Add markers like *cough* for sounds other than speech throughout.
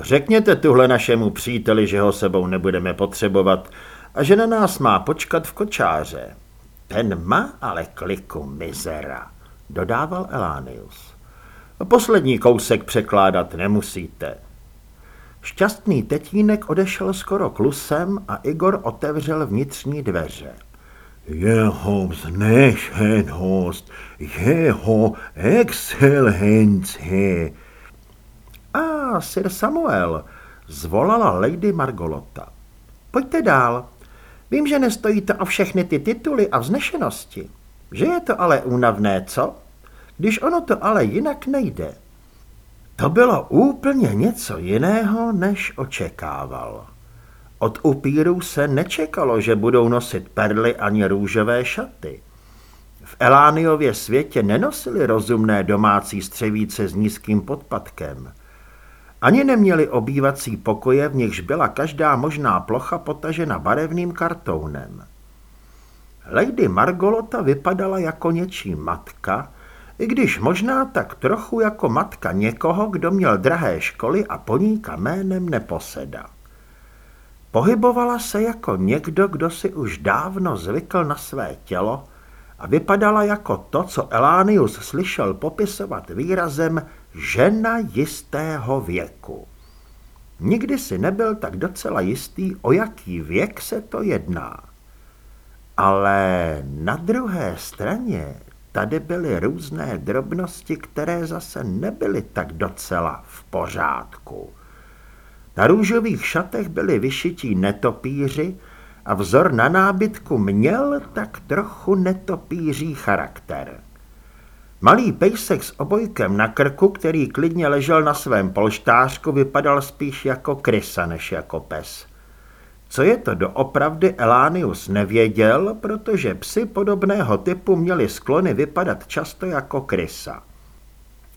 Řekněte tuhle našemu příteli, že ho sebou nebudeme potřebovat a že na nás má počkat v kočáře. Ten má ale kliku mizera, dodával Elánius. Poslední kousek překládat nemusíte. Šťastný tetínek odešel skoro klusem a Igor otevřel vnitřní dveře. Jeho vznešenost, jeho excelenci. A, sir Samuel, zvolala Lady Margolota. Pojďte dál. Vím, že nestojíte o všechny ty tituly a vznešenosti. Že je to ale únavné, co? Když ono to ale jinak nejde. To bylo úplně něco jiného, než očekával. Od upírů se nečekalo, že budou nosit perly ani růžové šaty. V Elániově světě nenosili rozumné domácí střevíce s nízkým podpadkem. Ani neměli obývací pokoje, v nichž byla každá možná plocha potažena barevným kartounem. Lady Margolota vypadala jako něčí matka, i když možná tak trochu jako matka někoho, kdo měl drahé školy a poníka jménem Neposeda. Pohybovala se jako někdo, kdo si už dávno zvykl na své tělo a vypadala jako to, co Elánius slyšel popisovat výrazem žena jistého věku. Nikdy si nebyl tak docela jistý, o jaký věk se to jedná. Ale na druhé straně tady byly různé drobnosti, které zase nebyly tak docela v pořádku. Na růžových šatech byli vyšití netopíři a vzor na nábytku měl tak trochu netopíří charakter. Malý pejsek s obojkem na krku, který klidně ležel na svém polštářku, vypadal spíš jako krysa než jako pes. Co je to doopravdy Elánius nevěděl, protože psy podobného typu měli sklony vypadat často jako krysa.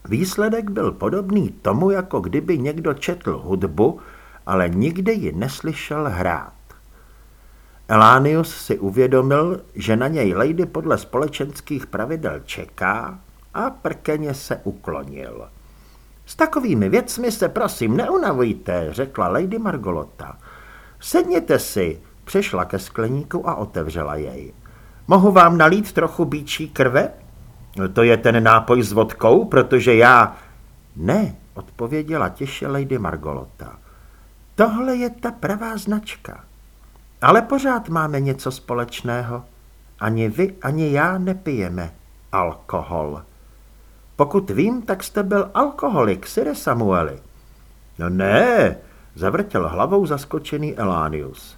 Výsledek byl podobný tomu, jako kdyby někdo četl hudbu, ale nikdy ji neslyšel hrát. Elánius si uvědomil, že na něj Lady podle společenských pravidel čeká a prkeně se uklonil. S takovými věcmi se prosím neunavujte, řekla Lady Margolota. Sedněte si, přešla ke skleníku a otevřela jej. Mohu vám nalít trochu bíčí krve? To je ten nápoj s vodkou, protože já... Ne, odpověděla těše Lady Margolota. Tohle je ta pravá značka. Ale pořád máme něco společného. Ani vy, ani já nepijeme alkohol. Pokud vím, tak jste byl alkoholik, Sire Samueli. No ne, zavrtěl hlavou zaskočený Elánius.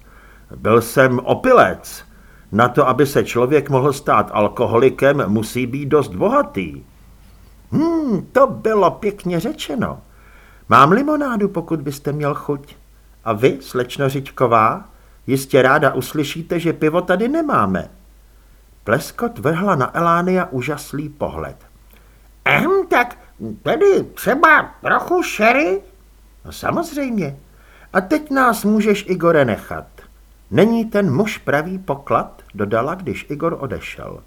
Byl jsem opilec. Na to, aby se člověk mohl stát alkoholikem, musí být dost bohatý. Hmm, to bylo pěkně řečeno. Mám limonádu, pokud byste měl chuť. A vy, slečno Řiďková, jistě ráda uslyšíte, že pivo tady nemáme. Pleskot vrhla na Elánia úžaslý pohled. Ehm, tak tedy třeba trochu šery? No samozřejmě. A teď nás můžeš, Igore, nechat. Není ten muž pravý poklad, dodala, když Igor odešel.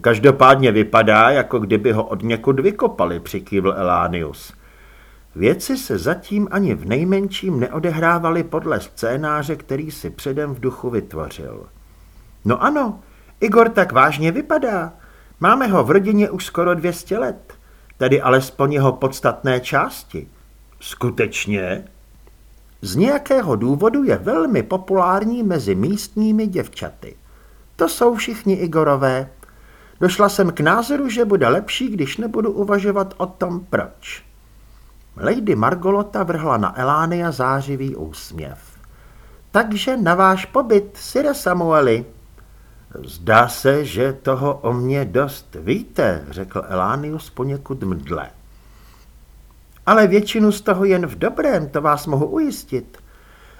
Každopádně vypadá, jako kdyby ho od někud vykopali, přikývl Elánius. Věci se zatím ani v nejmenším neodehrávaly podle scénáře, který si předem v duchu vytvořil. No ano, Igor tak vážně vypadá. Máme ho v rodině už skoro 200 let, tedy alespoň jeho podstatné části. Skutečně? Z nějakého důvodu je velmi populární mezi místními děvčaty. To jsou všichni Igorové. Došla jsem k názoru, že bude lepší, když nebudu uvažovat o tom, proč. Lady Margolota vrhla na Elánia zářivý úsměv. Takže na váš pobyt, Sire Samueli. Zdá se, že toho o mě dost víte, řekl Elánius poněkud mdle. Ale většinu z toho jen v dobrém, to vás mohu ujistit.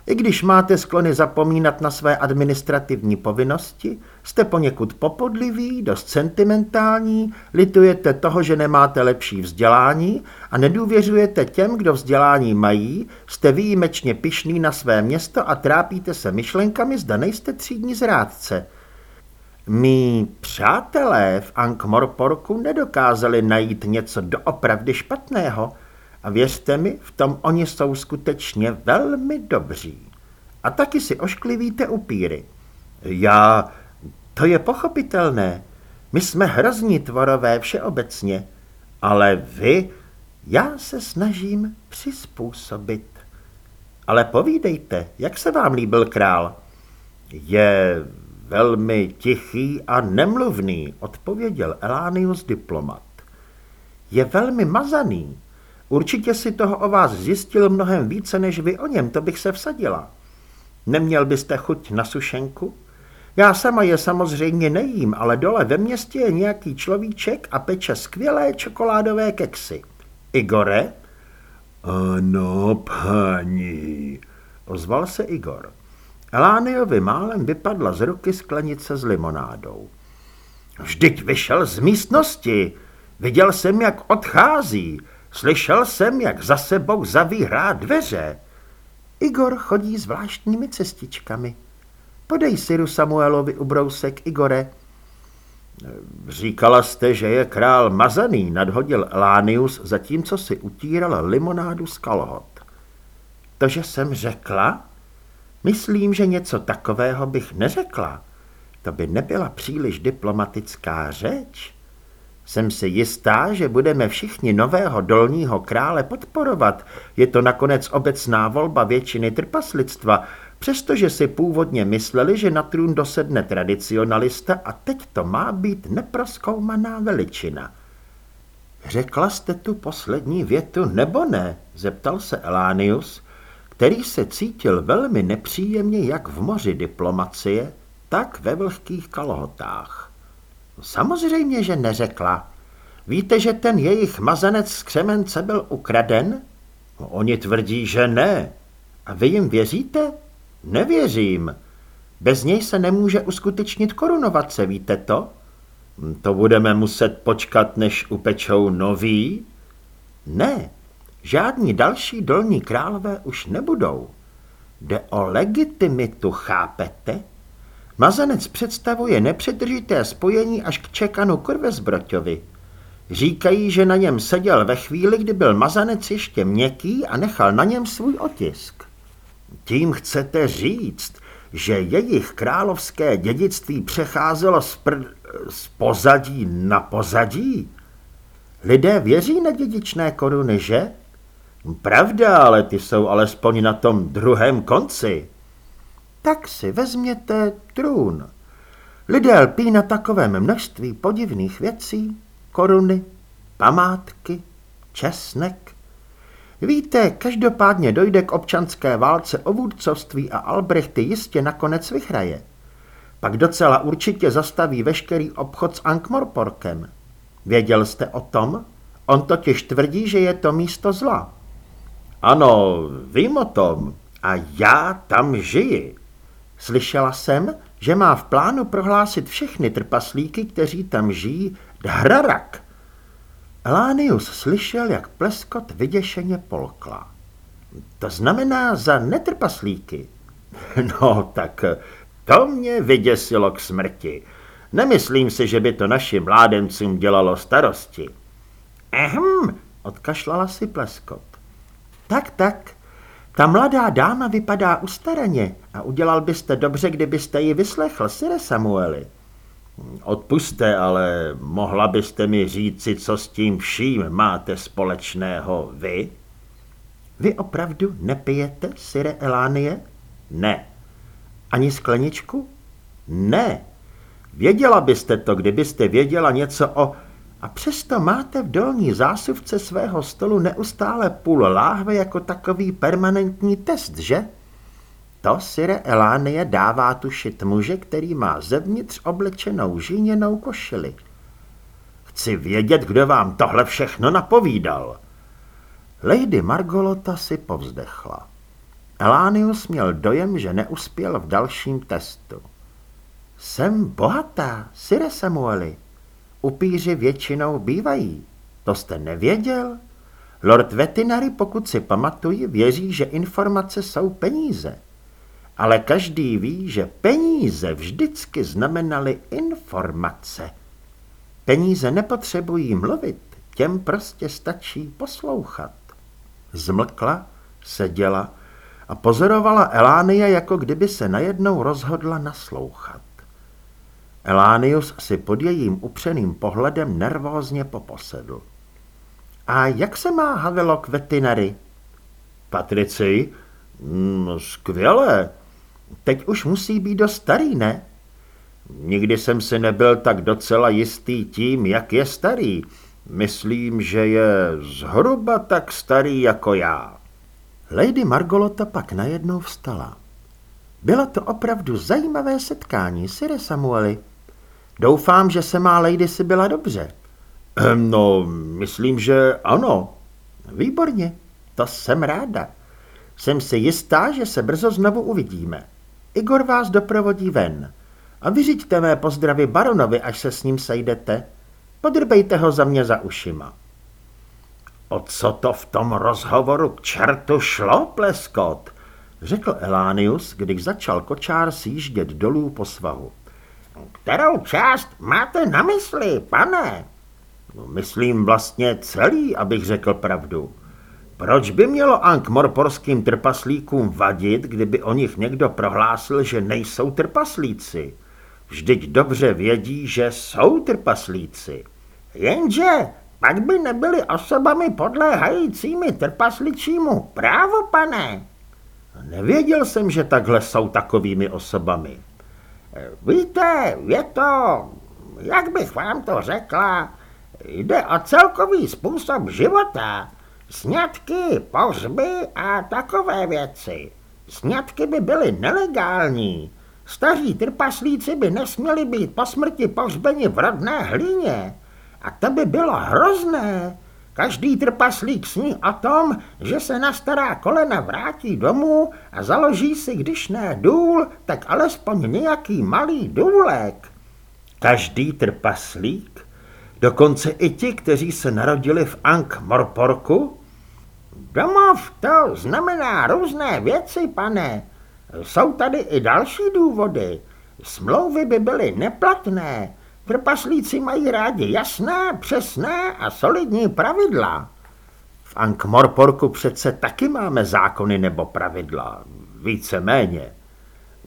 I když máte sklony zapomínat na své administrativní povinnosti, jste poněkud popodliví, dost sentimentální, litujete toho, že nemáte lepší vzdělání a nedůvěřujete těm, kdo vzdělání mají, jste výjimečně pišný na své město a trápíte se myšlenkami, zda nejste třídní zrádce. Mí přátelé v Ankh-Morporku nedokázali najít něco doopravdy špatného A věřte mi, v tom oni jsou skutečně velmi dobří. A taky si ošklivíte upíry. Já... To je pochopitelné. My jsme hrozní tvorové všeobecně. Ale vy... Já se snažím přizpůsobit. Ale povídejte, jak se vám líbil král? Je velmi tichý a nemluvný, odpověděl Elánius diplomat. Je velmi mazaný. Určitě si toho o vás zjistil mnohem více než vy o něm, to bych se vsadila. Neměl byste chuť na sušenku? Já sama je samozřejmě nejím, ale dole ve městě je nějaký človíček a peče skvělé čokoládové keksy. Igore? Ano, paní, ozval se Igor. Elániovi málem vypadla z ruky sklenice s limonádou. Vždyť vyšel z místnosti. Viděl jsem, jak odchází. Slyšel jsem, jak za sebou zavírá dveře. Igor chodí zvláštními cestičkami. Podej Siru Samuelovi ubrousek, Igore. Říkala jste, že je král mazaný, nadhodil Elánius, zatímco si utíral limonádu z kalhot. To, že jsem řekla? Myslím, že něco takového bych neřekla. To by nebyla příliš diplomatická řeč. Jsem si jistá, že budeme všichni nového dolního krále podporovat. Je to nakonec obecná volba většiny trpaslictva, přestože si původně mysleli, že na trůn dosedne tradicionalista a teď to má být neproskoumaná veličina. Řekla jste tu poslední větu nebo ne? zeptal se Elánius, který se cítil velmi nepříjemně jak v moři diplomacie, tak ve vlhkých kalhotách. Samozřejmě, že neřekla. Víte, že ten jejich mazanec z křemence byl ukraden? Oni tvrdí, že ne. A vy jim věříte? Nevěřím. Bez něj se nemůže uskutečnit korunovace, víte to? To budeme muset počkat, než upečou nový? Ne, žádní další dolní králové už nebudou. Jde o legitimitu, chápete? Mazanec představuje nepřetržité spojení až k Čekanu Kurvezbroťovi. Říkají, že na něm seděl ve chvíli, kdy byl mazanec ještě měkký a nechal na něm svůj otisk. Tím chcete říct, že jejich královské dědictví přecházelo z, pr... z pozadí na pozadí? Lidé věří na dědičné koruny, že? Pravda, ale ty jsou alespoň na tom druhém konci. Tak si vezměte trůn. Lidé lpí na takovém množství podivných věcí, koruny, památky, česnek. Víte, každopádně dojde k občanské válce o vůdcovství a Albrechty jistě nakonec vyhraje. Pak docela určitě zastaví veškerý obchod s Ankmorporkem. Věděl jste o tom? On totiž tvrdí, že je to místo zla. Ano, vím o tom. A já tam žiji. Slyšela jsem, že má v plánu prohlásit všechny trpaslíky, kteří tam žijí, dhrarak. Elánius slyšel, jak pleskot vyděšeně polkla. To znamená za netrpaslíky. *laughs* No, tak to mě vyděsilo k smrti. Nemyslím si, že by to našim mládencům dělalo starosti. Ehm, odkašlala si pleskot. Tak, tak, ta mladá dáma vypadá ustaraně a udělal byste dobře, kdybyste ji vyslechl, Sire Samueli. Odpuste, ale mohla byste mi říci, co s tím vším máte společného vy? Vy opravdu nepijete, Sire Elánie? Ne. Ani skleničku? Ne. Věděla byste to, kdybyste věděla něco o... A přesto máte v dolní zásuvce svého stolu neustále půl láhve jako takový permanentní test, že? To Sire Elánie dává tušit muže, který má zevnitř oblečenou žíněnou košili. Chci vědět, kdo vám tohle všechno napovídal. Lady Margolota si povzdechla. Elánius měl dojem, že neuspěl v dalším testu. Jsem bohatá, Sire Samueli. Upíři většinou bývají. To jste nevěděl? Lord Vetinary, pokud si pamatuji, věří, že informace jsou peníze. Ale každý ví, že peníze vždycky znamenaly informace. Peníze nepotřebují mluvit, těm prostě stačí poslouchat. Zmlkla, seděla a pozorovala Elánia, jako kdyby se najednou rozhodla naslouchat. Elánius si pod jejím upřeným pohledem nervózně poposedl. A jak se má Havelok veterinary? Patrici? Mm, skvěle. Teď už musí být dost starý, ne? Nikdy jsem si nebyl tak docela jistý tím, jak je starý. Myslím, že je zhruba tak starý jako já. Lady Margolota pak najednou vstala. Bylo to opravdu zajímavé setkání, Sire Samueli. Doufám, že se má Lady si byla dobře. Ehm, no, myslím, že ano. Výborně, to jsem ráda. Jsem si jistá, že se brzo znovu uvidíme. Igor vás doprovodí ven. A vyřiďte mé pozdravy baronovi, až se s ním sejdete. Podrbejte ho za mě za ušima. O co to v tom rozhovoru k čertu šlo, pleskot? Řekl Elánius, když začal kočár sjíždět dolů po svahu. Kterou část máte na mysli, pane? No, myslím vlastně celý, abych řekl pravdu. Proč by mělo ankmorporským trpaslíkům vadit, kdyby o nich někdo prohlásil, že nejsou trpaslíci? Vždyť dobře vědí, že jsou trpaslíci. Jenže pak by nebyli osobami podléhajícími trpasličímu právo, pane. Nevěděl jsem, že takhle jsou takovými osobami. Víte, je to, jak bych vám to řekla, jde o celkový způsob života, sňatky, pohřby a takové věci. Sňatky by byly nelegální, Staří trpaslíci by nesměli být po smrti pohřbeni v rodné hlíně. A to by bylo hrozné. Každý trpaslík sní o tom, že se na stará kolena vrátí domů a založí si, když ne důl, tak alespoň nějaký malý důlek. Každý trpaslík? Dokonce i ti, kteří se narodili v Ankh-Morporku? Domov to znamená různé věci, pane. Jsou tady i další důvody. Smlouvy by byly neplatné. Trpaslíci mají rádi jasné, přesné a solidní pravidla. V Ankmorporku přece taky máme zákony nebo pravidla. Víceméně.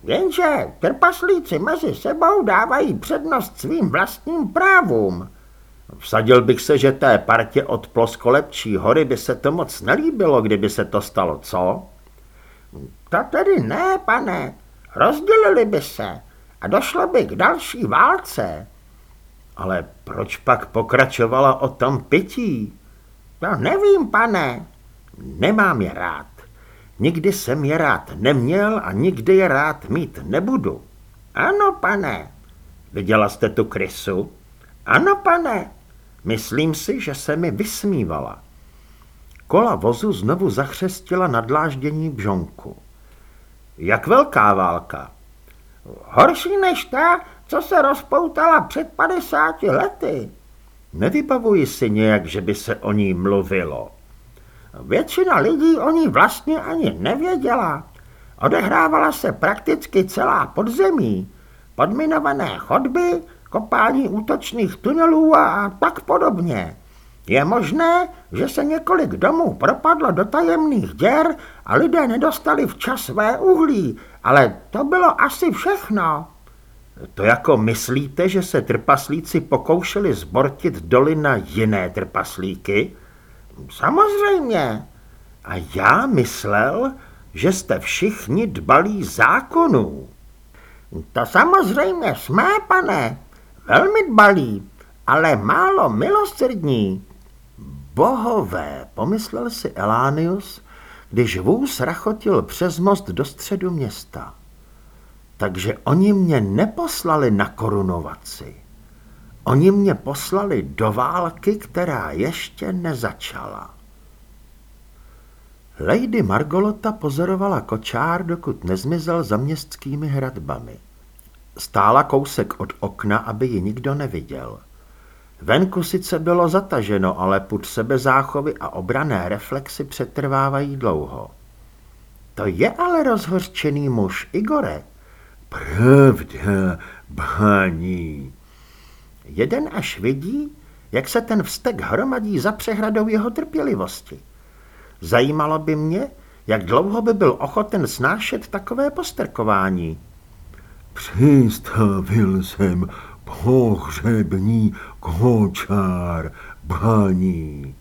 Jenže trpaslíci mezi sebou dávají přednost svým vlastním právům. Vsadil bych se, že té partě od Ploskolepčí hory by se to moc nelíbilo, kdyby se to stalo, co? To tedy ne, pane. Rozdělili by se a došlo by k další válce. Ale proč pak pokračovala o tom pití? To nevím, pane. Nemám je rád. Nikdy jsem je rád neměl a nikdy je rád mít nebudu. Ano, pane. Viděla jste tu krysu? Ano, pane. Myslím si, že se mi vysmívala. Kola vozu znovu zachřestila na dláždění bžonku. Jak velká válka? Horší než ta, co se rozpoutala před 50 lety. Nevybavuji si nějak, že by se o ní mluvilo. Většina lidí o ní vlastně ani nevěděla. Odehrávala se prakticky celá podzemí. Podminované chodby, kopání útočných tunelů a tak podobně. Je možné, že se několik domů propadlo do tajemných děr a lidé nedostali včas své uhlí, ale to bylo asi všechno. To jako myslíte, že se trpaslíci pokoušeli zbortit doly na jiné trpaslíky? Samozřejmě. A já myslel, že jste všichni dbalí zákonů. To samozřejmě jsme, pane, velmi dbalí, ale málo milosrdní. Bohové, pomyslel si Elánius, když vůz rachotil přes most do středu města. Takže oni mě neposlali na korunovaci. Oni mě poslali do války, která ještě nezačala. Lady Margolota pozorovala kočár, dokud nezmizel za městskými hradbami. Stála kousek od okna, aby ji nikdo neviděl. Venku sice bylo zataženo, ale put sebezáchovy a obrané reflexy přetrvávají dlouho. To je ale rozhořčený muž, Igore. Pravda, bání. Jeden až vidí, jak se ten vztek hromadí za přehradou jeho trpělivosti. Zajímalo by mě, jak dlouho by byl ochoten snášet takové postrkování. Přistavil jsem pohřební kočár, paní.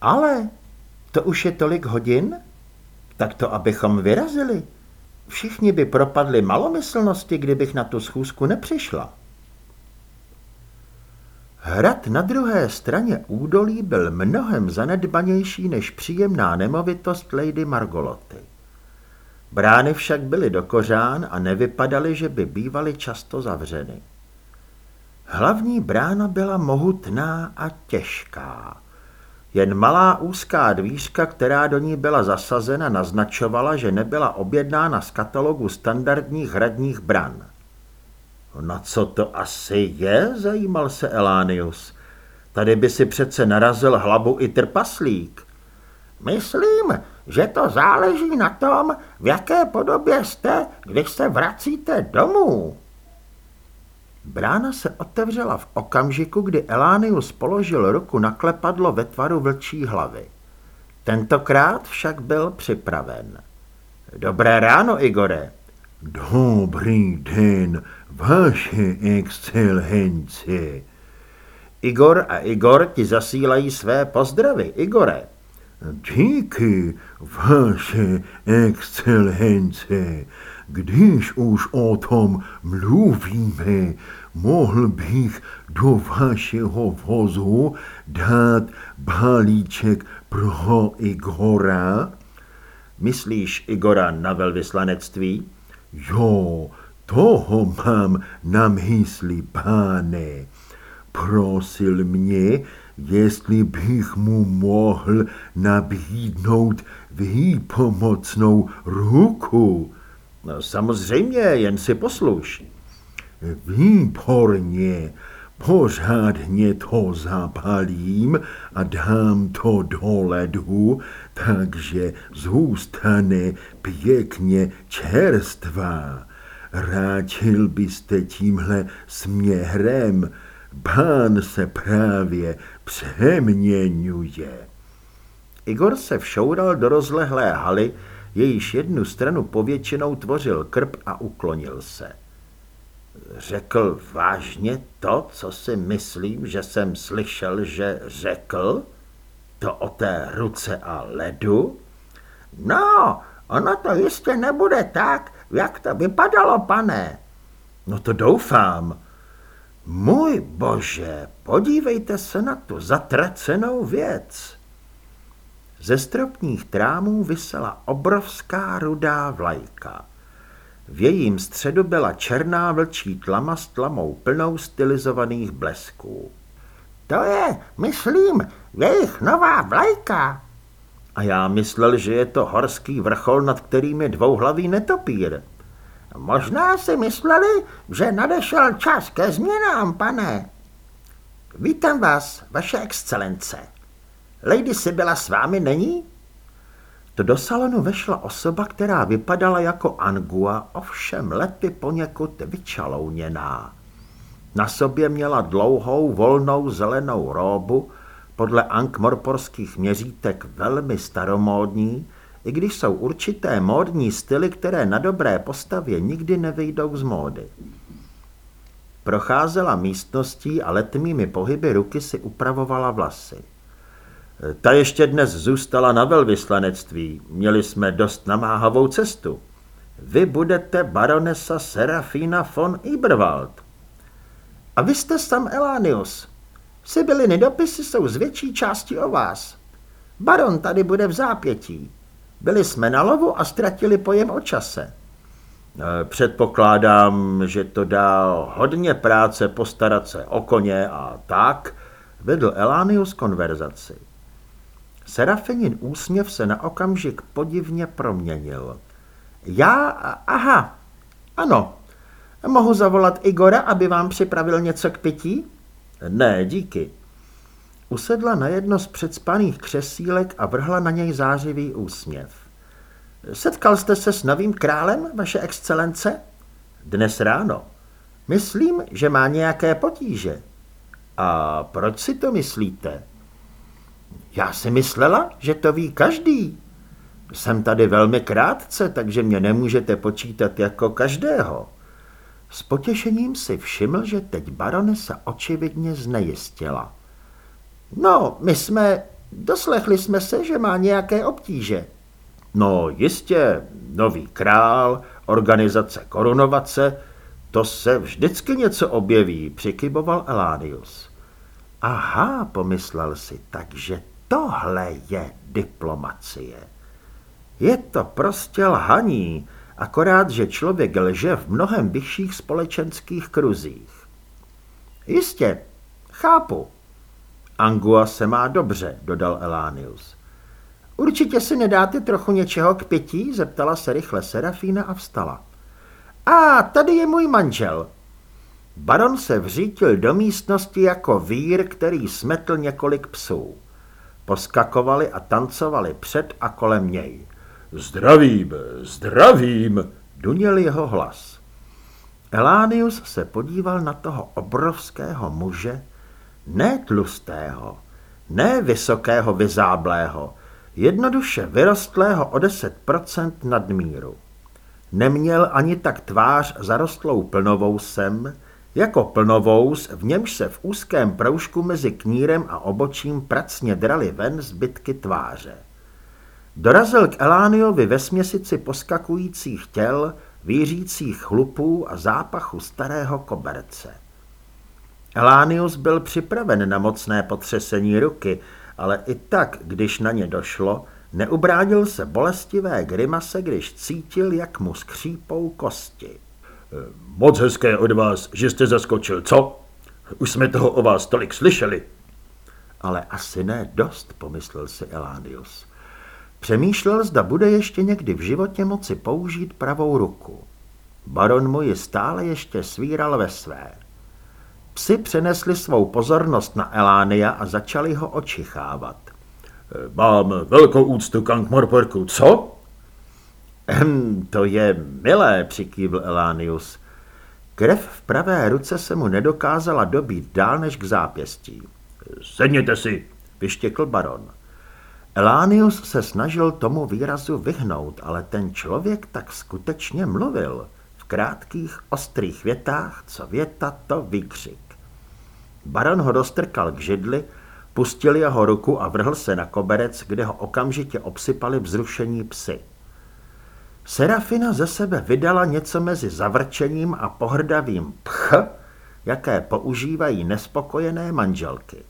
Ale to už je tolik hodin? Tak to abychom vyrazili. Všichni by propadli malomyslnosti, kdybych na tu schůzku nepřišla. Hrad na druhé straně údolí byl mnohem zanedbanější než příjemná nemovitost Lady Margoloty. Brány však byly do kořán a nevypadaly, že by bývaly často zavřeny. Hlavní brána byla mohutná a těžká. Jen malá úzká dvířka, která do ní byla zasazena, naznačovala, že nebyla objednána z katalogu standardních hradních bran. Na co to asi je, zajímal se Elánius. Tady by si přece narazil hlavu i trpaslík. Myslím, že to záleží na tom, v jaké podobě jste, když se vracíte domů. Brána se otevřela v okamžiku, kdy Elánius položil ruku na klepadlo ve tvaru vlčí hlavy. Tentokrát však byl připraven. Dobré ráno, Igore. Dobrý den, vaše excelenci. Igor a Igor ti zasílají své pozdravy, Igore. Díky, vaše excelence. Když už o tom mluvíme, mohl bych do vašeho vozu dát balíček pro Igora? Myslíš Igora na velvyslanectví? Jo, toho mám na mysli, pane. Prosil mě, jestli bych mu mohl nabídnout výpomocnou ruku. No, samozřejmě, jen si posluš. Výborně, pořádně to zapalím a dám to do ledu, takže zůstane pěkně čerstvá. Ráčil byste tímhle směrem, pán se právě přeměňuje. Igor se všoural do rozlehlé haly, jejíž jednu stranu povětšinou tvořil krb a uklonil se. Řekl vážně to, co si myslím, že jsem slyšel, že řekl? To o té ruce a ledu? No, ono to jistě nebude tak, jak to vypadalo, pane. No to doufám. Můj bože, podívejte se na tu zatracenou věc. Ze stropních trámů vysela obrovská rudá vlajka. V jejím středu byla černá vlčí tlama s tlamou plnou stylizovaných blesků. To je, myslím, jejich nová vlajka. A já myslel, že je to horský vrchol, nad kterým je dvouhlavý netopír. Možná si mysleli, že nadešel čas ke změnám, pane. Vítám vás, vaše excelence. Lady Sibylla s vámi není? To do salonu vešla osoba, která vypadala jako Angua, ovšem lety poněkud vyčalouněná. Na sobě měla dlouhou, volnou zelenou róbu, podle ankmorporských měřítek velmi staromódní, i když jsou určité módní styly, které na dobré postavě nikdy nevyjdou z módy. Procházela místností a letmými pohyby ruky si upravovala vlasy. Ta ještě dnes zůstala na velvyslanectví. Měli jsme dost namáhavou cestu. Vy budete baronesa Serafina von Iberwald. A vy jste sam Elánius. Sibyliny dopisy jsou z větší části o vás. Baron tady bude v zápětí. Byli jsme na lovu a ztratili pojem o čase. E, předpokládám, že to dá hodně práce postarat se o koně a tak, vedl Elánius konverzaci. Serafinin úsměv se na okamžik podivně proměnil. Já, aha, ano, mohu zavolat Igora, aby vám připravil něco k pití? Ne, díky. Usedla na jedno z předspaných křesílek a vrhla na něj zářivý úsměv. Setkal jste se s novým králem, vaše excelence? Dnes ráno. Myslím, že má nějaké potíže. A proč si to myslíte? Já si myslela, že to ví každý. Jsem tady velmi krátce, takže mě nemůžete počítat jako každého. S potěšením si všiml, že teď baronesa očividně znejistila. No, my jsme, doslechli jsme se, že má nějaké obtíže. No jistě, nový král, organizace korunovace, to se vždycky něco objeví, přikyboval Elánius. Aha, pomyslel si, takže tohle je diplomacie. Je to prostě lhaní, akorát, že člověk lže v mnohem vyšších společenských kruzích. Jistě, chápu. Angua se má dobře, dodal Elánius. Určitě si nedáte trochu něčeho k pití? zeptala se rychle Serafína a vstala. A tady je můj manžel. Baron se vřítil do místnosti jako vír, který smetl několik psů. Poskakovali a tancovali před a kolem něj. Zdravím, zdravím, duněl jeho hlas. Elánius se podíval na toho obrovského muže, ne tlustého, ne vysokého vyzáblého, jednoduše vyrostlého o 10% nadmíru. Neměl ani tak tvář zarostlou plnovousem, jako plnovous, v němž se v úzkém proužku mezi knírem a obočím pracně drali ven zbytky tváře. Dorazil k Elániovi ve směsici poskakujících těl, vířících chlupů a zápachu starého koberce. Elánius byl připraven na mocné potřesení ruky, ale i tak, když na ně došlo, neubránil se bolestivé grimase, když cítil, jak mu skřípou kosti. Moc hezké od vás, že jste zaskočil, co? Už jsme toho o vás tolik slyšeli. Ale asi ne dost, pomyslel si Elánius. Přemýšlel, zda bude ještě někdy v životě moci použít pravou ruku. Baron mu ji stále ještě svíral ve své. Psi přenesli svou pozornost na Elánia a začali ho očichávat. Mám velkou úctu k Morporku, co? Ehm, to je milé, přikývl Elánius. Krev v pravé ruce se mu nedokázala dobít dál než k zápěstí. Sedněte si, vyštěkl baron. Elánius se snažil tomu výrazu vyhnout, ale ten člověk tak skutečně mluvil. V krátkých, ostrých větách, co věta, to výkřik. Baron ho dostrkal k židli, pustil jeho ruku a vrhl se na koberec, kde ho okamžitě obsypali vzrušení psy. Serafina ze sebe vydala něco mezi zavrčením a pohrdavým pch, jaké používají nespokojené manželky.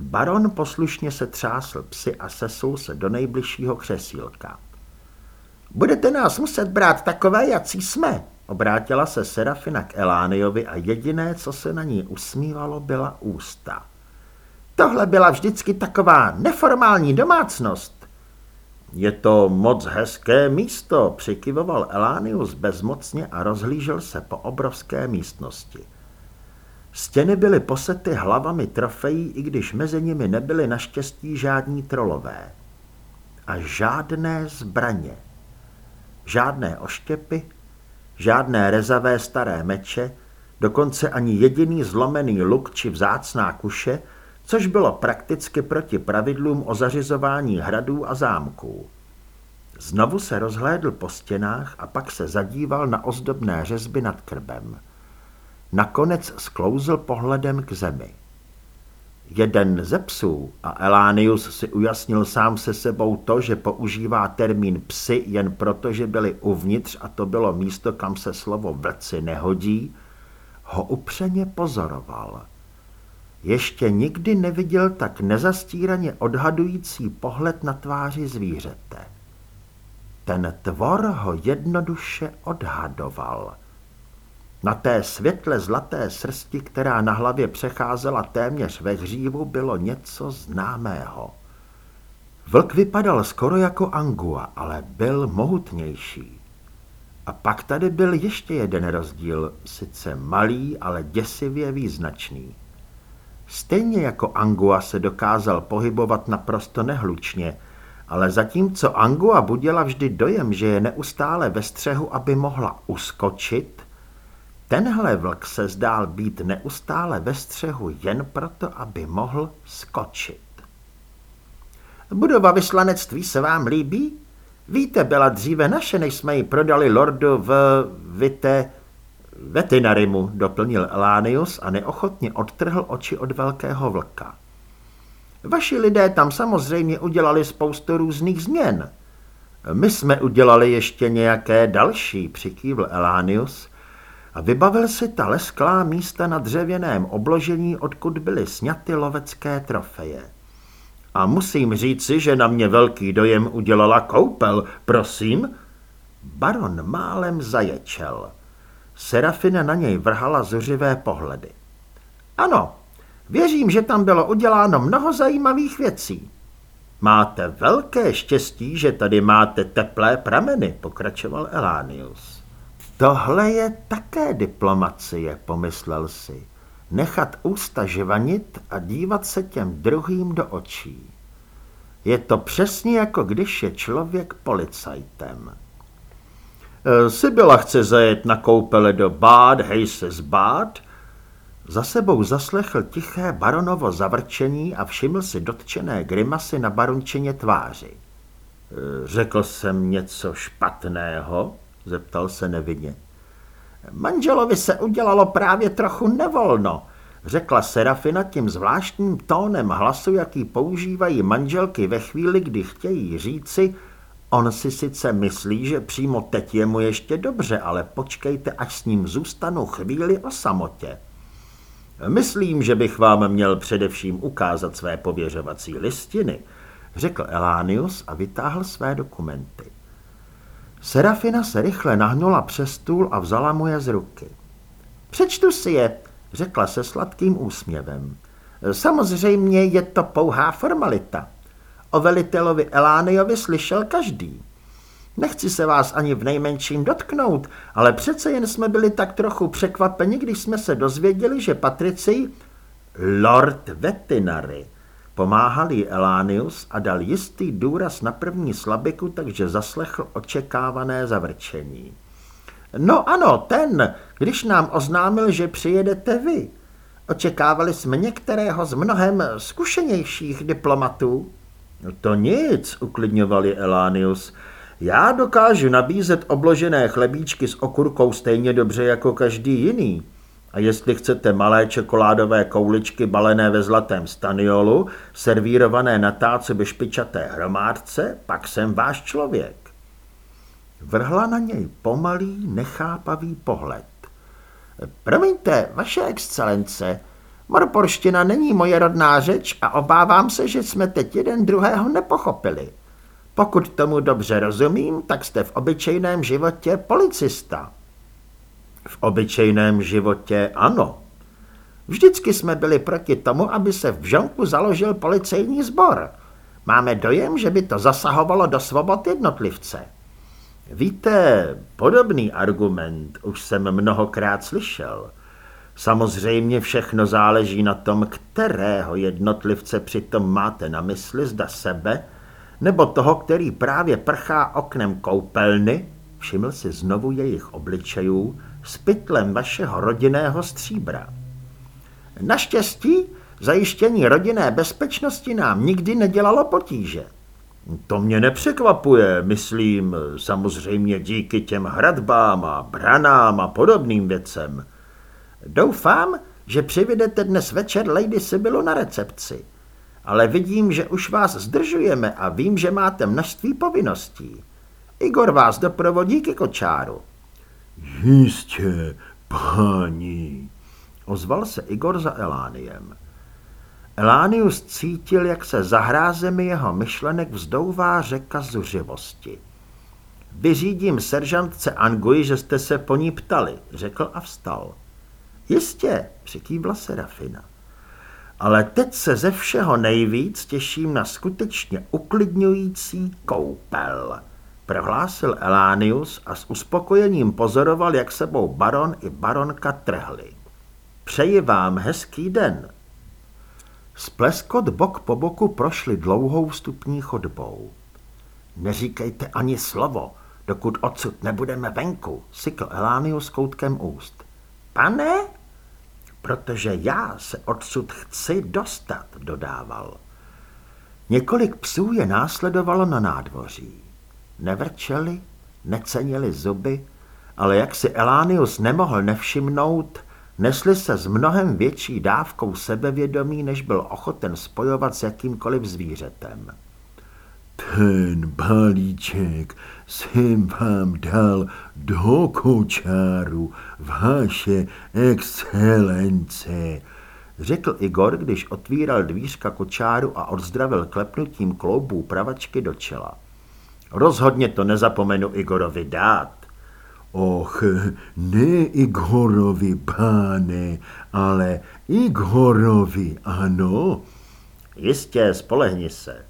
Baron poslušně se třásl psy a sesul se do nejbližšího křesílka. Budete nás muset brát takové, jací jsme, obrátila se Serafina k Elániovi a jediné, co se na ní usmívalo, byla ústa. Tohle byla vždycky taková neformální domácnost. Je to moc hezké místo, přikyvoval Elánius bezmocně a rozhlížel se po obrovské místnosti. Stěny byly posety hlavami trofejí, i když mezi nimi nebyly naštěstí žádní trolové. A žádné zbraně. Žádné oštěpy, žádné rezavé staré meče, dokonce ani jediný zlomený luk či vzácná kuše, což bylo prakticky proti pravidlům o zařizování hradů a zámků. Znovu se rozhlédl po stěnách a pak se zadíval na ozdobné řezby nad krbem. Nakonec sklouzl pohledem k zemi. Jeden ze psů, a Elánius si ujasnil sám se sebou to, že používá termín psy jen proto, že byli uvnitř a to bylo místo, kam se slovo vlci nehodí, ho upřeně pozoroval. Ještě nikdy neviděl tak nezastíraně odhadující pohled na tváři zvířete. Ten tvor ho jednoduše odhadoval. Na té světle zlaté srsti, která na hlavě přecházela téměř ve hřívu, bylo něco známého. Vlk vypadal skoro jako angua, ale byl mohutnější. A pak tady byl ještě jeden rozdíl, sice malý, ale děsivě význačný. Stejně jako Angua se dokázal pohybovat naprosto nehlučně, ale zatímco Angua budila vždy dojem, že je neustále ve střehu, aby mohla uskočit, tenhle vlk se zdál být neustále ve střehu jen proto, aby mohl skočit. Budova vyslanectví se vám líbí? Víte, byla dříve naše, než jsme ji prodali lordu v Vite... Vetinarimu, doplnil Elánius a neochotně odtrhl oči od velkého vlka. Vaši lidé tam samozřejmě udělali spoustu různých změn. My jsme udělali ještě nějaké další, přikývl Elánius a vybavil si ta lesklá místa na dřevěném obložení, odkud byly sňaty lovecké trofeje. A musím říci, že na mě velký dojem udělala koupel, prosím. Baron málem zaječel. Serafina na něj vrhala zuřivé pohledy. Ano, věřím, že tam bylo uděláno mnoho zajímavých věcí. Máte velké štěstí, že tady máte teplé prameny, pokračoval Elánius. Tohle je také diplomacie, pomyslel si. Nechat ústa žvanit a dívat se těm druhým do očí. Je to přesně jako když je člověk policajtem. E, Sybila chce zajet na koupele do Bad Heises Bad. Za sebou zaslechl tiché baronovo zavrčení a všiml si dotčené grimasy na barončině tváři. E, řekl jsem něco špatného? zeptal se nevinně. Manželovi se udělalo právě trochu nevolno, řekla Serafina tím zvláštním tónem hlasu, jaký používají manželky ve chvíli, kdy chtějí říci, on si sice myslí, že přímo teď je mu ještě dobře, ale počkejte, až s ním zůstanu chvíli o samotě. Myslím, že bych vám měl především ukázat své pověřovací listiny, řekl Elánius a vytáhl své dokumenty. Serafina se rychle nahnula přes stůl a vzala mu je z ruky. Přečtu si je, řekla se sladkým úsměvem. Samozřejmě je to pouhá formalita. O velitelovi Elániovi slyšel každý. Nechci se vás ani v nejmenším dotknout, ale přece jen jsme byli tak trochu překvapeni, když jsme se dozvěděli, že Patrici Lord Vetinary Pomáhal jí Elánius a dal jistý důraz na první slabiku, takže zaslechl očekávané zavrčení. No ano, ten, když nám oznámil, že přijedete vy. Očekávali jsme některého z mnohem zkušenějších diplomatů. No to nic, uklidňoval je Elánius. Já dokážu nabízet obložené chlebíčky s okurkou stejně dobře jako každý jiný. A jestli chcete malé čokoládové kouličky balené ve zlatém staniolu, servírované na táce ve špičaté hromádce, pak jsem váš člověk. Vrhla na něj pomalý, nechápavý pohled. Promiňte, vaše excelence, morporština není moje rodná řeč a obávám se, že jsme teď jeden druhého nepochopili. Pokud tomu dobře rozumím, tak jste v obyčejném životě policista. V obyčejném životě ano. Vždycky jsme byli proti tomu, aby se v Žonku založil policejní sbor. Máme dojem, že by to zasahovalo do svobod jednotlivce. Víte, podobný argument už jsem mnohokrát slyšel. Samozřejmě všechno záleží na tom, kterého jednotlivce přitom máte na mysli, zda sebe, nebo toho, který právě prchá oknem koupelny, všiml si znovu jejich obličejů, s pytlem vašeho rodinného stříbra. Naštěstí zajištění rodinné bezpečnosti nám nikdy nedělalo potíže. To mě nepřekvapuje, myslím, samozřejmě díky těm hradbám a branám a podobným věcem. Doufám, že přivedete dnes večer Lady Sibylu na recepci. Ale vidím, že už vás zdržujeme a vím, že máte množství povinností. Igor vás doprovodí ke kočáru. Jistě, páni, ozval se Igor za Elániem. Elánius cítil, jak se za hrázemi jeho myšlenek vzdouvá řeka zuřivosti. Vyřídím seržantce Anguji, že jste se po ní ptali, řekl a vstal. Jistě, přikývla Serafina. Ale teď se ze všeho nejvíc těším na skutečně uklidňující koupel prohlásil Elánius a s uspokojením pozoroval, jak sebou baron i baronka trhli. Přeji vám hezký den. Spleskot bok po boku prošli dlouhou vstupní chodbou. Neříkejte ani slovo, dokud odsud nebudeme venku, sykl Elánius koutkem úst. Pane? Protože já se odsud chci dostat, dodával. Několik psů je následovalo na nádvoří. Nevrčeli, necenili zuby, ale jak si Elánius nemohl nevšimnout, nesli se s mnohem větší dávkou sebevědomí, než byl ochoten spojovat s jakýmkoliv zvířetem. Ten balíček jsem vám dal do kočáru, vaše excelence, řekl Igor, když otvíral dvířka kočáru a odzdravil klepnutím kloubů pravačky do čela. Rozhodně to nezapomenu Igorovi dát. Och, ne Igorovi, páne, ale Igorovi, ano. Jistě, spolehni se.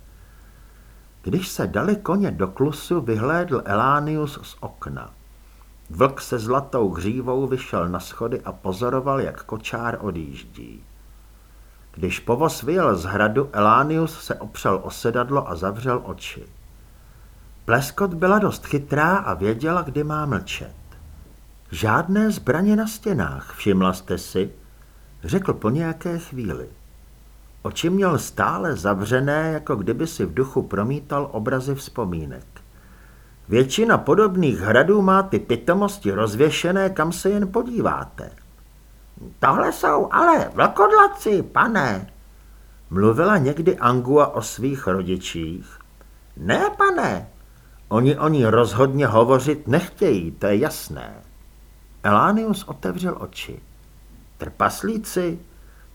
Když se dali koně do klusu, vyhlédl Elánius z okna. Vlk se zlatou hřívou vyšel na schody a pozoroval, jak kočár odjíždí. Když povoz vyjel z hradu, Elánius se opřel o sedadlo a zavřel oči. Pleskot byla dost chytrá a věděla, kdy má mlčet. Žádné zbraně na stěnách, všimla jste si, řekl po nějaké chvíli. Oči měl stále zavřené, jako kdyby si v duchu promítal obrazy vzpomínek. Většina podobných hradů má ty pitomosti rozvěšené, kam se jen podíváte. Tohle jsou ale vlkodlaci, pane. Mluvila někdy Angua o svých rodičích? Ne, pane. Oni o ní rozhodně hovořit nechtějí, to je jasné. Elánius otevřel oči. Trpaslíci?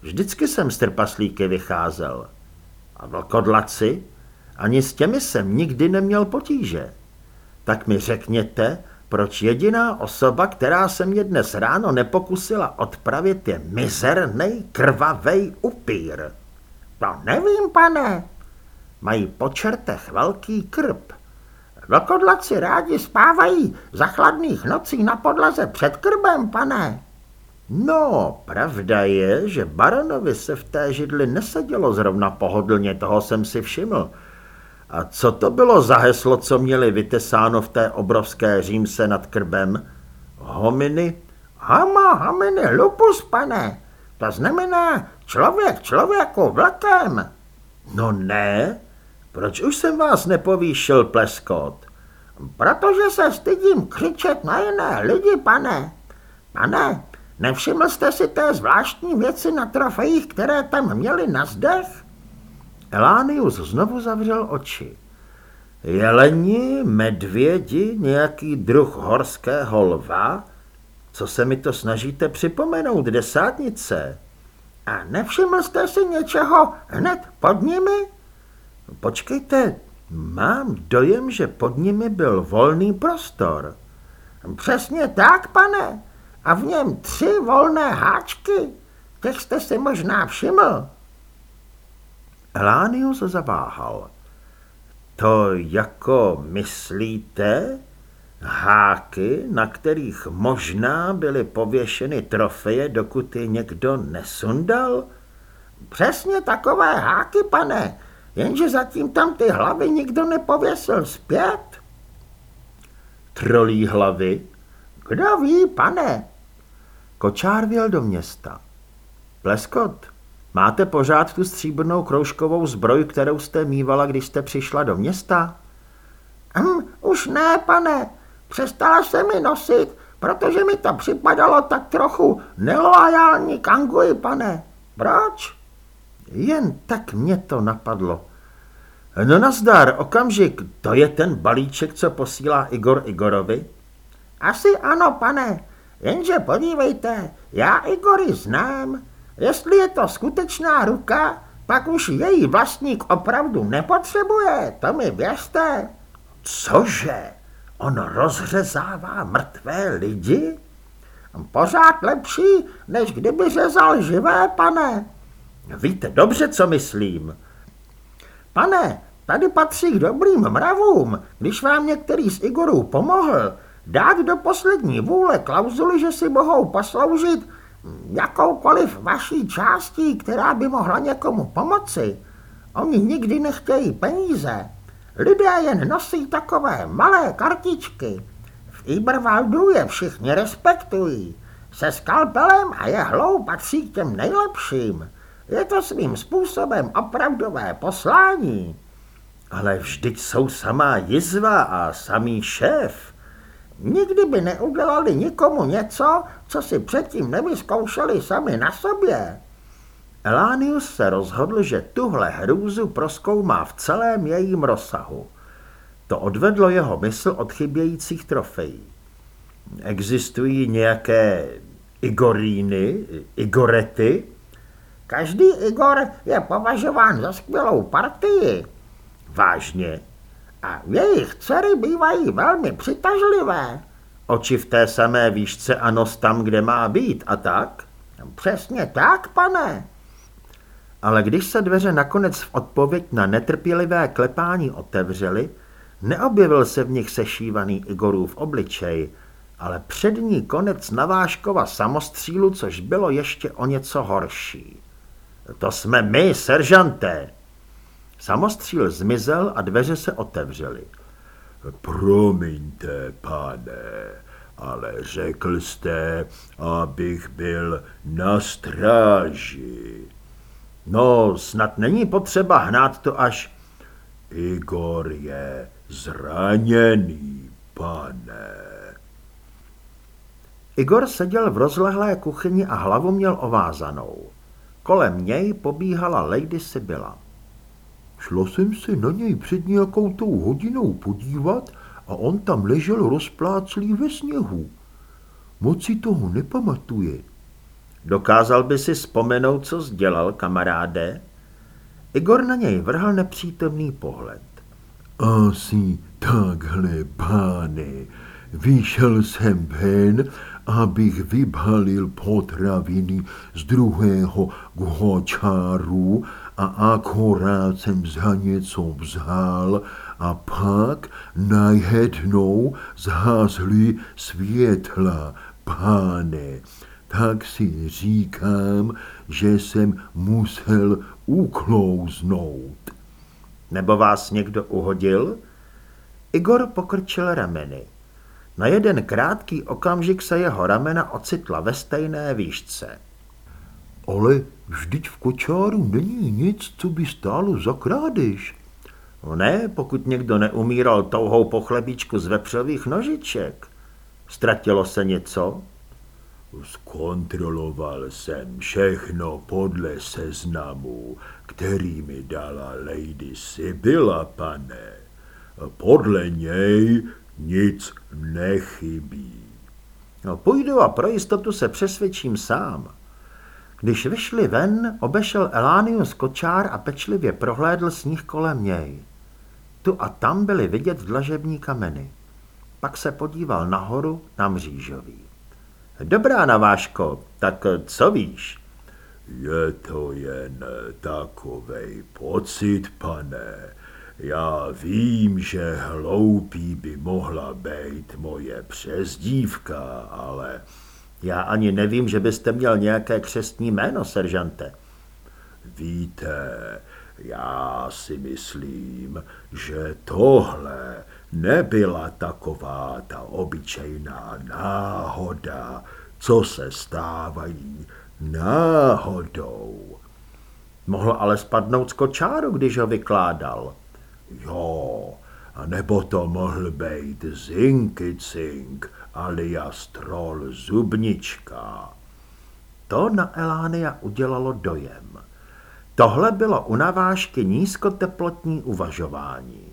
Vždycky jsem z trpaslíky vycházel. A vlkodlaci? Ani s těmi jsem nikdy neměl potíže. Tak mi řekněte, proč jediná osoba, která se mě dnes ráno nepokusila odpravit, je mizernej, krvavej upír? To nevím, pane. Mají po čertech velký krb. Vlkodlaci rádi spávají za chladných nocí na podlaze před krbem, pane. No, pravda je, že baronovi se v té židli nesedělo zrovna pohodlně, toho jsem si všiml. A co to bylo za heslo, co měli vytesáno v té obrovské římse nad krbem? Hominy? Homo hominy lupus, pane. To znamená člověk člověku vlekem. No ne, proč už jsem vás nepovýšil, pleskot? Protože se stydím křičet na jiné lidi, pane. Pane, nevšiml jste si té zvláštní věci na trofejích, které tam měli na zdech? Elánius znovu zavřel oči. Jeleni, medvědi, nějaký druh horského lva? Co se mi to snažíte připomenout, desátnice? A nevšiml jste si něčeho hned pod nimi? Počkejte, mám dojem, že pod nimi byl volný prostor. Přesně tak, pane. A v něm tři volné háčky. Těch jste si možná všiml. Elánius zaváhal. To jako myslíte? Háky, na kterých možná byly pověšeny trofeje, dokud je někdo nesundal? Přesně takové háky, pane, jenže zatím tam ty hlavy nikdo nepověsil zpět. Trolí hlavy? Kdo ví, pane? Kočár věl do města. Pleskot, máte pořád tu stříbrnou kroužkovou zbroj, kterou jste mývala, když jste přišla do města? Hm, už ne, pane. Přestala se mi nosit, protože mi to připadalo tak trochu neloajální kanguji, pane. Proč? Jen tak mě to napadlo. No nazdar, okamžik, to je ten balíček, co posílá Igor Igorovi? Asi ano, pane, jenže podívejte, já Igory znám. Jestli je to skutečná ruka, pak už její vlastník opravdu nepotřebuje, to mi věřte. Cože? On rozřezává mrtvé lidi? Pořád lepší, než kdyby řezal živé, pane. Víte dobře, co myslím. Pane, tady patří k dobrým mravům, když vám některý z Igorů pomohl, dát do poslední vůle klauzuli, že si mohou posloužit jakoukoliv vaší částí, která by mohla někomu pomoci. Oni nikdy nechtějí peníze. Lidé jen nosí takové malé kartičky. V Iberwaldu je všichni respektují. Se skalpelem a jehlou patří k těm nejlepším. Je to svým způsobem opravdové poslání. Ale vždyť jsou samá jizva a samý šéf. Nikdy by neudělali nikomu něco, co si předtím nevyzkoušeli sami na sobě. Elánius se rozhodl, že tuhle hrůzu proskoumá v celém jejím rozsahu. To odvedlo jeho mysl od chybějících trofejí. Existují nějaké Igoríny, Igorety? Každý Igor je považován za skvělou partii. Vážně? A jejich dcery bývají velmi přitažlivé. Oči v té samé výšce a nos tam, kde má být a tak? Přesně tak, pane. Ale když se dveře nakonec v odpověď na netrpělivé klepání otevřely, neobjevil se v nich sešívaný Igorův obličej, ale přední konec Naváškova samostřílu, což bylo ještě o něco horší. To jsme my, seržanté. Samostříl zmizel a dveře se otevřely. Promiňte, pane, ale řekl jste, abych byl na stráži. No, snad není potřeba hnát to až... Igor je zraněný, pane. Igor seděl v rozlehlé kuchyni a hlavu měl ovázanou. Kolem něj pobíhala Lady Sibylla. Šla jsem se na něj před nějakou tou hodinou podívat a on tam ležel rozpláclý ve sněhu. Moc si toho nepamatuje. Dokázal by si vzpomenout, co sdělal, kamaráde? Igor na něj vrhl nepřítomný pohled. Asi takhle, páne. Vyšel jsem ven, abych vybalil potraviny z druhého gočáru a akorát jsem za něco vzal a pak najednou zhasly světla, páne. Tak si říkám, že jsem musel uklouznout. Nebo vás někdo uhodil? Igor pokrčil rameny. Na jeden krátký okamžik se jeho ramena ocitla ve stejné výšce. Ale vždyť v kočáru není nic, co by stálo za krádež. No ne, pokud někdo neumíral touhou po chlebíčku z vepřových nožiček. Ztratilo se něco? Zkontroloval jsem všechno podle seznamu, který mi dala Lady Sibylla, pane. Podle něj nic nechybí. No, půjdu a pro jistotu se přesvědčím sám. Když vyšli ven, obešel Elánius kočár a pečlivě prohlédl sníh kolem něj. Tu a tam byly vidět dlažební kameny. Pak se podíval nahoru na mřížový. Dobrá, Naváško, tak co víš? Je to jen takovej pocit, pane. Já vím, že hloupý by mohla být moje přezdívka, ale... Já ani nevím, že byste měl nějaké křestní jméno, seržante. Víte, já si myslím, že tohle nebyla taková ta obyčejná náhoda, co se stávají náhodou. Mohl ale spadnout z kočáru, když ho vykládal. Jo, a nebo to mohl být Zinkicink alias troll Zubnička. To na Elánia udělalo dojem. Tohle bylo u navážky nízkoteplotní uvažování.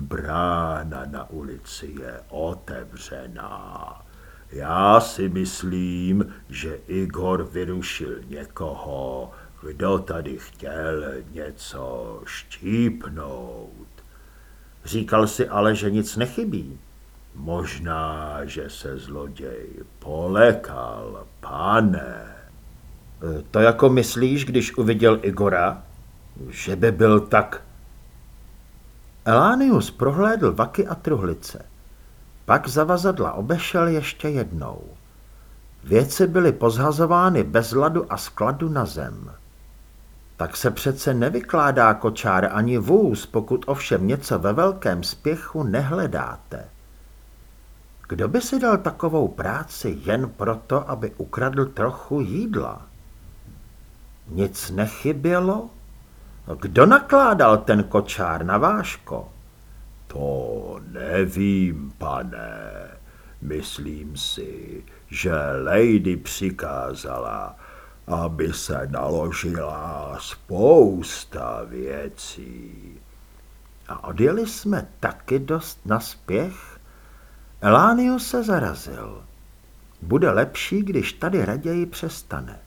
Brána na ulici je otevřená. Já si myslím, že Igor vyrušil někoho, kdo tady chtěl něco štípnout. Říkal si ale, že nic nechybí. Možná, že se zloděj polekal, pane. To jako myslíš, když uviděl Igora? Že by byl tak... Elánius prohlédl vaky a truhlice. Pak zavazadla obešel ještě jednou. Věci byly pozhazovány bez ladu a skladu na zem. Tak se přece nevykládá kočár ani vůz, pokud ovšem něco ve velkém spěchu nehledáte. Kdo by si dal takovou práci jen proto, aby ukradl trochu jídla? Nic nechybělo? Kdo nakládal ten kočár na váško? To nevím, pane. Myslím si, že Lady přikázala, aby se naložila spousta věcí. A odjeli jsme taky dost na spěch? Elánius se zarazil. Bude lepší, když tady raději přestane.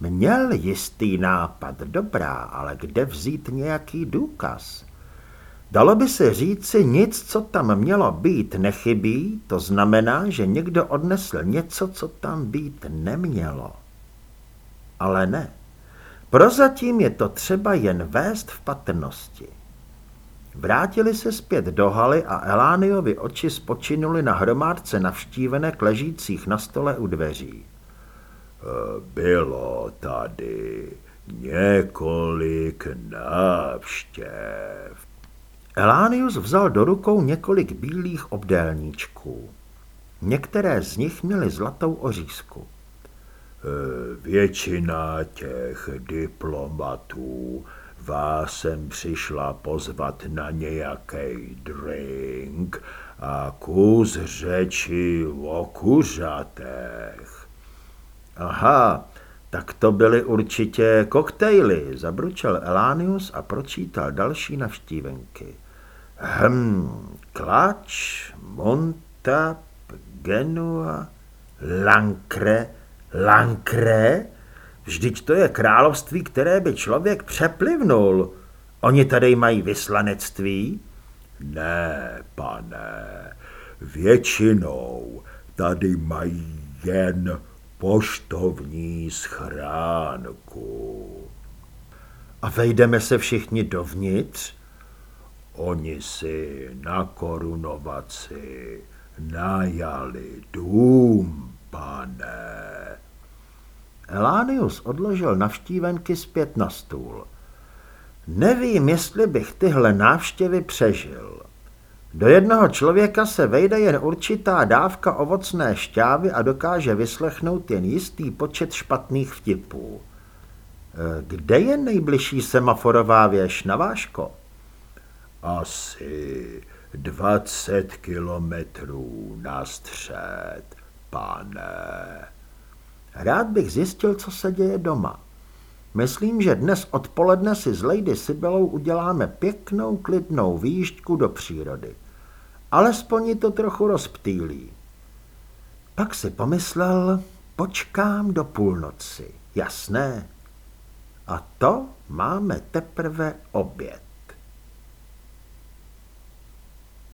Měl jistý nápad, dobrá, ale kde vzít nějaký důkaz? Dalo by se říci, nic, co tam mělo být, nechybí, to znamená, že někdo odnesl něco, co tam být nemělo. Ale ne. Prozatím je to třeba jen vést v patrnosti. Vrátili se zpět do haly a Elániovi oči spočinuli na hromádce navštívenek ležících na stole u dveří. Bylo tady několik návštěv. Elánius vzal do rukou několik bílých obdélníčků. Některé z nich měly zlatou ořízku. Většina těch diplomatů vás sem přišla pozvat na nějaký drink a kus řeči o kuřatech. Aha, tak to byly určitě koktejly, zabručel Elánius a pročítal další navštívenky. Hm, Klač, Monta, Genua, Lancre, Lancre? Vždyť to je království, které by člověk přeplivnul. Oni tady mají vyslanectví? Ne, pane, většinou tady mají jen poštovní schránku. A vejdeme se všichni dovnitř? Oni si na korunovaci najali dům, pane. Elánius odložil navštívenky zpět na stůl. Nevím, jestli bych tyhle návštěvy přežil. Do jednoho člověka se vejde jen určitá dávka ovocné šťávy a dokáže vyslechnout jen jistý počet špatných vtipů. E, kde je nejbližší semaforová věž na Váško? Asi dvacet kilometrů na střed, pane. Rád bych zjistil, co se děje doma. Myslím, že dnes odpoledne si s Lady Sibylou uděláme pěknou, klidnou výjížďku do přírody. Alespoň to trochu rozptýlí. Pak si pomyslel, počkám do půlnoci. Jasné. A to máme teprve oběd.